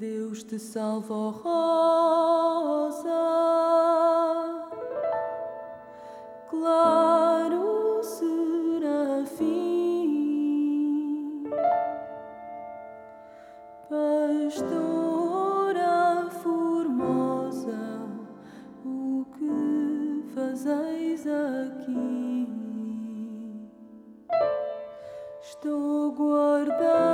Deus te salva, rosa, claro serafim, pastora formosa, o que fazeis aqui? Estou guardado.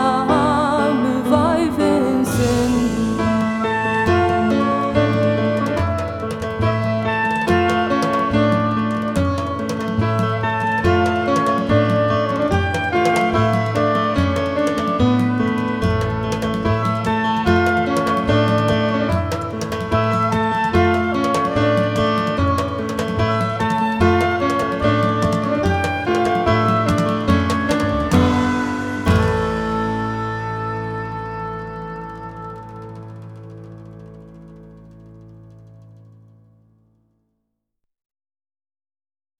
Oh.